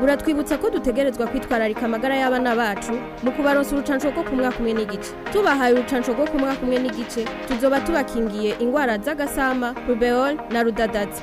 buratwibutsa ko dutegerezwa kwitwararika amagara y'abana bacu mu kubaronsa urucanco rwo ku mwaka n'igice tubahaye urucanco rwo ku mwaka n'igice tuzoba tubakingiye ingwara z'agasama rubeol na rudadazi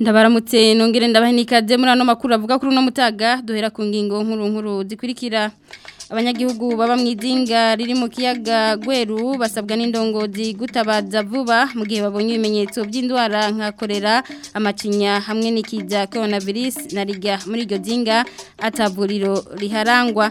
ndabaramutse nongere ndabaha n'ikaze muri ano makuru avuga kuri uno mutaga duhera ku ngingo nkuru nkuru zikurikira abanyagihugu baba mu idinga riri mu kiyaga gweru basabwa n'indongozi gutabaza vuba mu gihe babonye ibimenyetso by'indwara nka korera amacinya hamwe n'ikiza korona na riga muri iryo dinga atabuliro riharangwa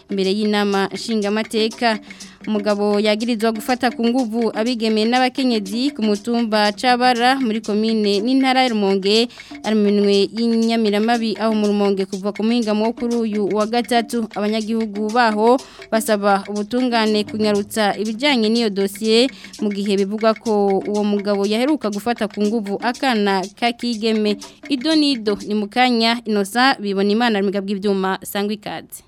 imbere y'inama Mugabo yagirizwa gufata ku nguvu abigemeye n'abakenyezi ku mutumba Chabara muri komine n'intara y'urumonge ari minwe y'inyamiramabi aho mu rumonge kuva ku muhingamo wo kuri uyu wa gatatu abanyagihugu baho basaba ubutungane kunyarutsa ibijyanye n'iyo dosiye mu gihe bivugwa ko uwo mugabo yaheruka gufata ku nguvu akana kakigeme Idonido ni mu kanya inosa bibona imana migabwa ibyuma sangwa ikaze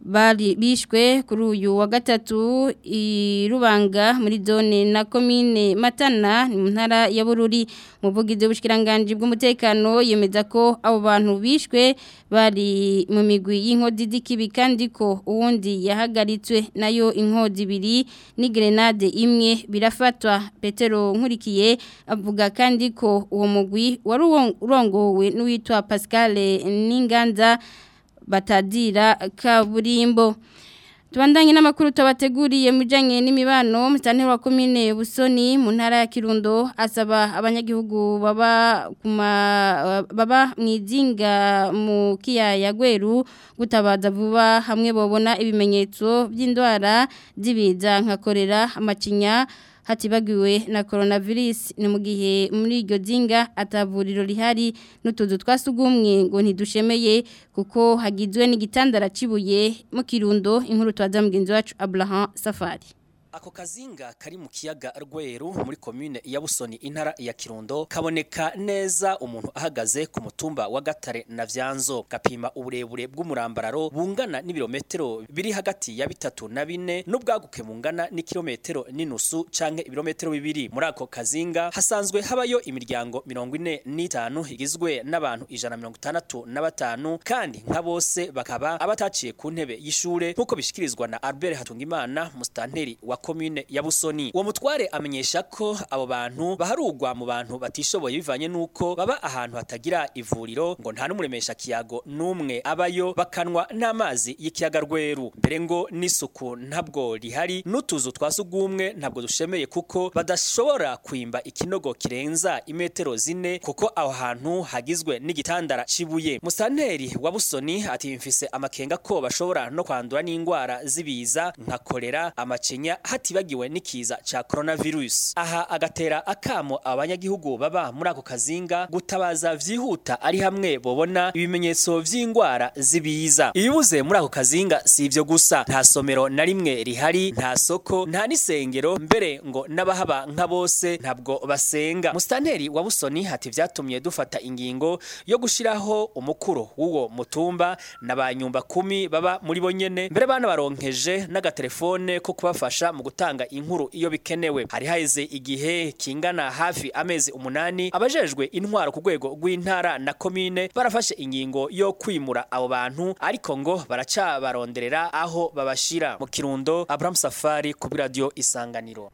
bari bishwe kuri uyu wa gatatu i rubanga muri zone na komine matana mu ntara ya bururi muvugizi buvugizi bw'umutekano yemeza ko abo bantu bishwe bari mu migwi y'inkodidiki kandi ko uwundi yahagaritswe nayo inkodi ibiri ni Grenade imwe birafatwa petero nkurikiye avuga kandi ko uwo mugwi wari urongowe n'uwitwa pascal n'inganza batadira kaburimbo tubandanye n'amakuru tubateguriye mu bijyanye n'imibano wa komine busoni mu ntara ya kirundo asaba abanyagihugu baba mu idinga mu kiyaya gweru gutabaza vuba hamwe babona ibimenyetso by'indwara z'ibiza nka korera amacinya hatibagiwe na coronavirus ni mu gihe muri iryo zinga atavuriro rihari n'utuzu twasugumwe ngo ntidushemeye kuko hagizwe n'igitandara cibuye mu kirundo inkuru twaza mugenzi wacu Abraham Safari Ako kazinga kari mu kiyaga Rweru muri komune ya Busoni intara ya Kirundo kaboneka neza umuntu ahagaze ku mutumba wa Gatare na Vyanzo gapima uburebure bw'umurambararo bungana n'ibirometero biri hagati ya bitatu na bine n'ubwaguke bungana n'ikirometero n'inusu canke ibirometero bibiri muri ako kazinga hasanzwe habayo imiryango mirongo ine n'itanu igizwe n'abantu ijana mirongo itandatu na batanu kandi nka bose bakaba abataciye ku ntebe y'ishure nk'uko bishikirizwa na Albert Hatungimana mustanteri wa komine ya busoni uwo mutware amenyesha ko abo bantu baharugwa mu bantu batishoboye bivanye n'uko baba ahantu hatagira ivuriro ngo nta n'umuremesha kiyago n'umwe abayo bakanwa n'amazi y'ikiyaga rweru mbere ngo n'isuku ntabwo rihari n'utuzu twa sugumwe ntabwo dushemeye kuko badashobora kwimba ikinogo kirenza imetero zine kuko aho hantu hagizwe n'igitandara cibuye musanteri wa busoni ati mfise amakenga ko bashobora no kwandura n'indwara zibiza nka kolera amacinya hatibagiwe n'ikiza ca coronavirus aha agatera akamo abanyagihugu baba muri ako kazinga gutabaza vyihuta ari hamwe bobona ibimenyetso vy'ingwara zibiza ibibuze muri ako kazinga si ivyo gusa nta somero na rimwe rihari nta soko nta n'isengero mbere ngo n'abahaba nka bose ntabwo basenga mustanteri wa busoni hati vyatumye dufata ingingo yo gushiraho umukuru w'uwo mutumba na n'abanyumba kumi baba muri bo nyene mbere bana baronkeje n'agatelefone ko kubafasha mu gutanga inkuru iyo bikenewe hari haheze igihe kingana hafi amezi umunani abajejwe intwaro ku rwego rw'intara na komine barafashe ingingo yo kwimura abo bantu ariko ngo baracabaronderera aho babashira mu kirundo Abraham Safari ku radio isanganiro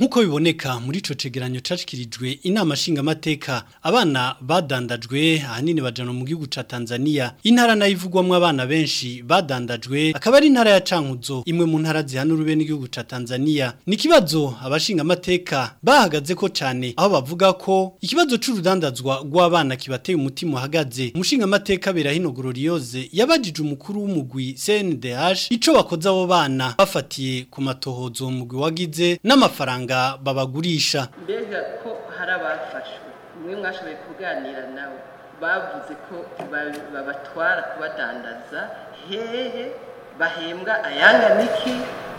nk'uko biboneka muri ico cegeranyo cacikirijwe inama nshingamateka abana badandajwe ahanini bajana mu gihugu ca Tanzania intara nayivugwamwo abana benshi badandajwe akaba ari intara ya Cankuzo imwe mu ntara zihana urube n'igihugu ca Tanzania ni kibazo abashingamateka bahagaze ko cane aho bavuga ko ikibazo c'urudandazwa rw'abana kibateye umutima uhagaze umushingamateka berahino Glorioze yabajije umukuru w'umugwi CNDH ico bakoze abo bana bafatiye ku matohozo umugwi wagize n'amafaranga abaganga babagurisha mbega ko hari umwe mwashoboye kuganira nawe bavuze ko babatwara kubadandaza hehe bahembwa ayanga niki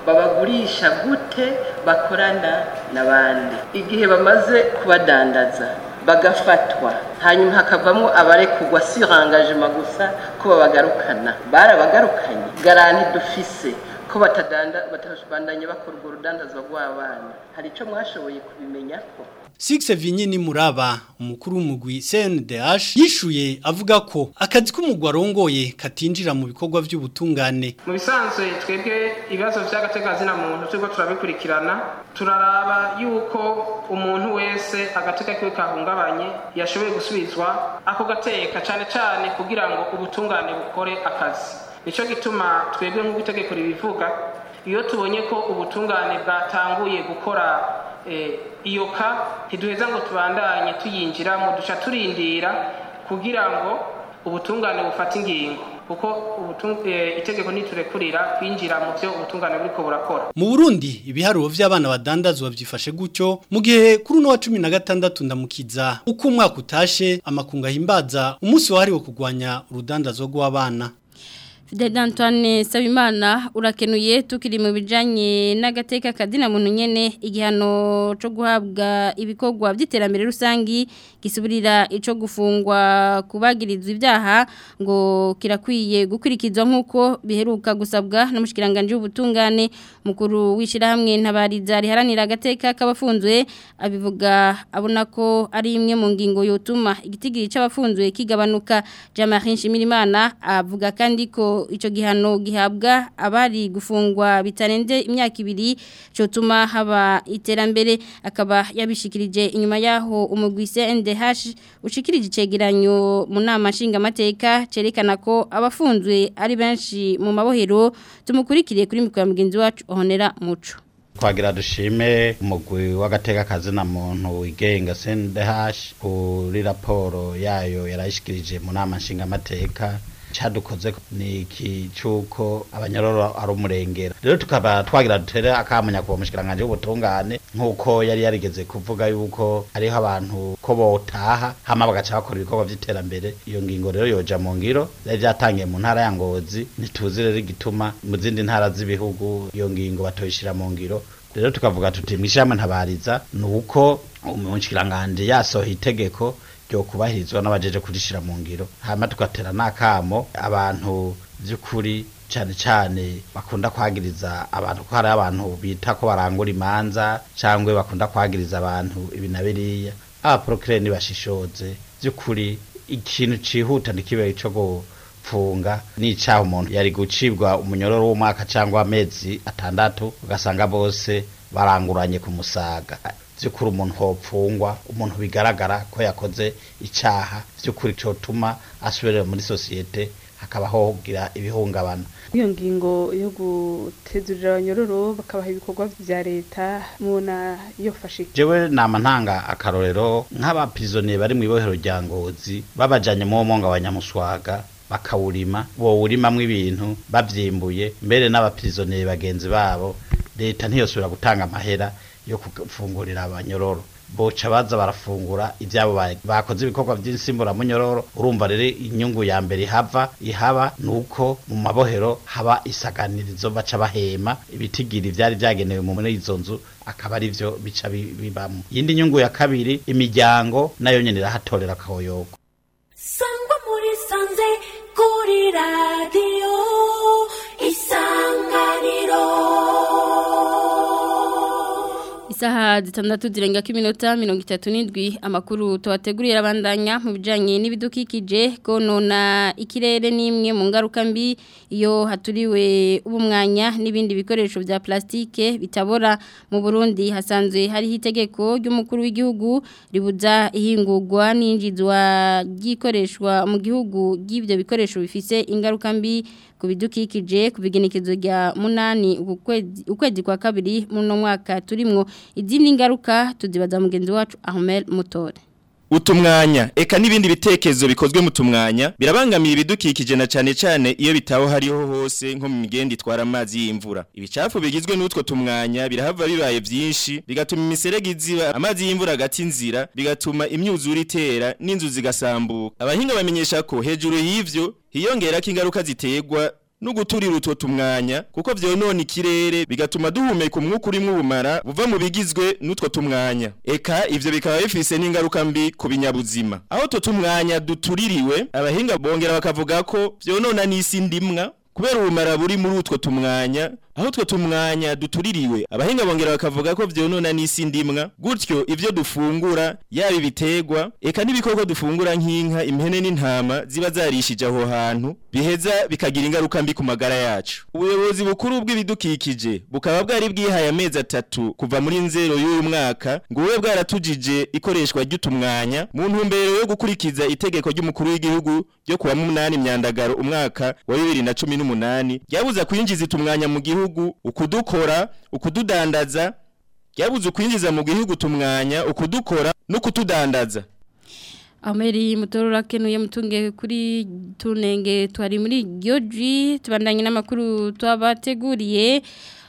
babagurisha gute bakorana n'abandi igihe bamaze kubadandaza bagafatwa hanyuma hakavamo abarekugwa sirangaje magusa ko babagarukana barabagarukanye garanti dufise ko batadandanya bakora urwo rudandazwa rw'abana hari icyo mwashoboye kubimenya ko Six Vinyini Muraba umukuru w'umugwi CNDH yishuye avuga ko akazi k'umugwa rongoye katinjira mu bikorwa by'ubutungane mu bisanzwe twebwe ibibazo by'agategazi na muntu twebwe turabikurikirana turaraba yuko umuntu wese agateka kiwe kahungabanye yashoboye gusubizwa ako gateka cyane cyane kugira ngo ubutungane bukore akazi nicyo gituma twebwe nk'ugutegeko ribivuga iyo tubonye ko ubutungane bwatanguye gukora eh, iyo ka ntiduheza ngo tubandanye tuyinjiramo duca turindira kugira ngo ubutungane bufate ingingo kuko eh, itegeko niturekurira kwinjira mu byo ubutungane buriko burakora mu burundi ibiharuro by'abana badandaza babyifashe gutyo mu gihe kuri uno wa cumi na gatandatu ndamukiza uko umwaka utashe amakunga ahimbaza umunsi wahariwe kurwanya urudandazo rw'abana Fidel Antoine Sabimana urakenuye tukiri mu bijanye n'agateka kadina muntu nyene igihano cyo guhabwa ibikogwa by'iterambere rusangi gisubirira ico gufungwa kubagirizwa ibyaha ngo kirakwiye gukurikizwa nkuko biheruka gusabwa n'umushikiranganje w'ubutungane mukuru wishira hamwe ntabariza riharanira agateka k'abafunzwe abivuga abona ko ari imwe mu ngingo yotuma igitigiri cy’abafunzwe kigabanuka Jamarin Shimirimana avuga kandi ko icyo gihano gihabwa abari gufungwa bitarenze imyaka ibiri cyotuma haba iterambere akaba yabishikirije inyuma yaho umugwise NDH ushikirije icegeranyo mu nama nshingamateka cerekana ko abafunzwe ari benshi mu mabohero tumukurikire kuri mikoro mugenzi wacu honera muco twagira dushime umugwi w'agatekakazi na muntu wigenga sendehashi kuri raporo yayo yarayishikirije mu nama nshingamateka cyadukozeko ni iki cy'uko abanyororo ari umurengera rero tukaba twagira dutere akamenya ku bamushikiranganje w'ubutungane nk'uko yari yarigeze kuvuga yuko ariho abantu ko botaha hama bagaca bakora ibikorwa by'iterambere iyo ngingo rero yoja mu ngiro yari yatangiye mu ntara ya ngozi ntituzi rero igituma mu zindi ntara z'ibihugu iyo ngingo batoyishira mu ngiro rero tukavuga tuti mwishyirahamwe ntabariza ni uko umunshikiranganje yasohoye itegeko ryo kubahirizwa n'abajeje kurishira mu ngiro hama tugatera n'akamo abantu by'ukuri cyane cyane bakunda kwagiriza abantu ko hari abantu bita ko barangura imanza cyangwa bakunda kwagiriza abantu ibi na biriya abaporokire ntibashishoze by'ukuri ikintu cyihuta ntikibe cyo gupfunga n'icyaha umuntu yari gucibwa umunyororo w'umwaka cyangwa amezi atandatu ugasanga bose baranguranye ku musaga vy'ukuri umuntu hopfungwa umuntu bigaragara ko yakoze icaha vy'ukuri cotuma asubirira muri sosiyete hakaba hogira ibihungabana iyo ngingo yo gutezurira abanyororo bakabaha ibikorwa bya leta muna yofashe jewe nama ntanga akarorero nk'abaprisonier bari mu ibohero rya ngozi babajanye mu mwonga wa nyamuswaga bakawurima bowurimamwo ibintu babyimbuye mbere n'abaprisonier bagenzi babo leta ntiyosubira gutanga amahera yo gufungurira abanyororo boca baza barafungura ibyabo bakoze ibikorwa by'insimbura munyororo urumva rero inyungu ya mbere ihava ihaba nuko mu mabohero haba isaganirizo baca bahema ibitigiri byari byagenewe mu muri izo nzu akaba ari byo bica bibamo iyindi nyungu ya kabiri imiryango nayo nyine irahatorera akahoyoko sangwa muri sanze kuri radiyo isaha zitandatu zirenga ko iminota mirongo itatu n'indwi amakuru tubategurira abandanya mu bijyanye n'ibidukikije konona ikirere n'imwe mu ngaruka mbi iyo haturiwe ubumwanya n'ibindi bikoresho bya plastique bitabora mu Burundi hasanzwe hariho itegeko ry'umukuru w'igihugu ribuza ihingurwa n'injizwa ry'ikoreshwa mu gihugu ry'ibyo bikoresho bifise ingaruka mbi ku bidukikije ku bigenekezo rya munani ukwezi kwa kabiri muno mwaka turimo n'ingaruka tuzibaza mugenzi wacu ahomeri mutore utumwanya eka n'ibindi bitekerezo bikozwe mu tumwanya birabangamiye ibidukikije na cyane cyane iyo bitaho hariho hose nko mu migende itwara amazi y'imvura ibicafu bigizwe n'utwo tumwanya birahava bibaye byinshi bigatuma imiserege iziba amazi y'imvura agati inzira bigatuma imyuzure itera n'inzu zigasambuka abahinga bamenyesha ko hejuru y'ivyo hiyongera ko ingaruka ziterwa n’uguturira utwo tumwanya kuko vyonona ikirere bigatuma duhumeka umwuka urimo ubumara buva mu bigizwe n'utwo tumwanya eka ibyo bikaba bifise n'ingaruka mbi ku binyabuzima aho utwo tumwanya dutuririwe abahinga bongera bakavuga ko vyonona n'isi ndimwa kubera ubumara buri muri utwo tumwanya aho twe tumwanya dutuririwe abahinga bongera bakavuga ko byonona n'isi ndimwa gutyo ibyo dufungura yaba ibitegwa eka n'ibikoko dufungura nk'inka impene n'intama ziba zarishije aho hantu biheza bikagira ingaruka mbi ku magara yacu ubuyobozi bukuru bw'ibidukikije bukaba bwari bwihaye amezi atatu kuva muri nzero y'uyu mwaka ngo bube bwaratujije ikoreshwa ry'utumwanya mu ntumbero yo gukurikiza itegeko ry'umukuru w'igihugu ryo kuwa munani myandagaro umwaka wa bibiri na cumi n'umunani ryabuza kwinjiza itumwanya mu gihugu gihugu ukudukora ukududandaza yabuze ukwinjiza mu gihugu tumwanya ukudukora no kutudandaza ameri mutorora kenuye mutunge kuri tunenge twari muri Gyoji tubandanye n'amakuru twabateguriye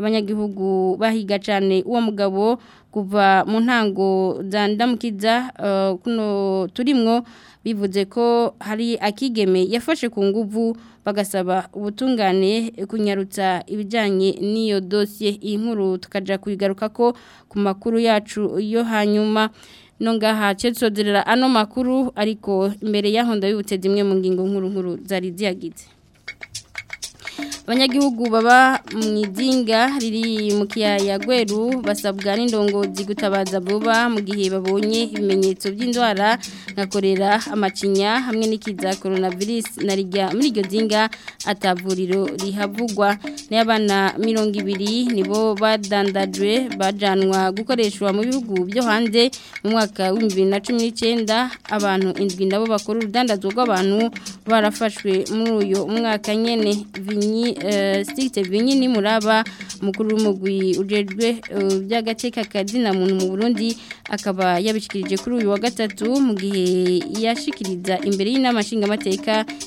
abanyagihugu bahiga cyane uwo mugabo kuva mu ntango za ndamukiza eh, kuno turimo bivuze ko hari akigeme yafashe ku nguvu bagasaba ubutungane eh, kunyarutsa ibijyanye n'iyo dosiye iyi nkuru tukajya kuyigaruka ko ku makuru yacu yo hanyuma nongaha cyecoderera ano makuru ariko imbere y'aho ndabibutse zimwe mu ngingo nkuru nkuru zari ziyagize abanyagihugu baba mu idinga riri mu kiyaya gweru basabwa n'indongozi gutabaza vuba mu gihe babonye ibimenyetso by'indwara nka korera amacinya hamwe n'ikiza korona coronavirus na rijya muri iryo dinga atavuriro rihavugwa n'abana mirongo ibiri nibo badandajwe bajanwa gukoreshwa mu bihugu byo hanze mwaka w'ibihumbi na cumi n'icyenda abantu indwi nabo bakora urudandazwa rw'abantu barafashwe muri uyu mwaka nyine vinyi Eh, stigite binyini muraba mukuru w'umugwi ujejwe eh, by'agateka kazina muntu mu Burundi akaba yabishikirije kuri uyu wa gatatu mu gihe yashikiriza imbere y'inama nshingamateka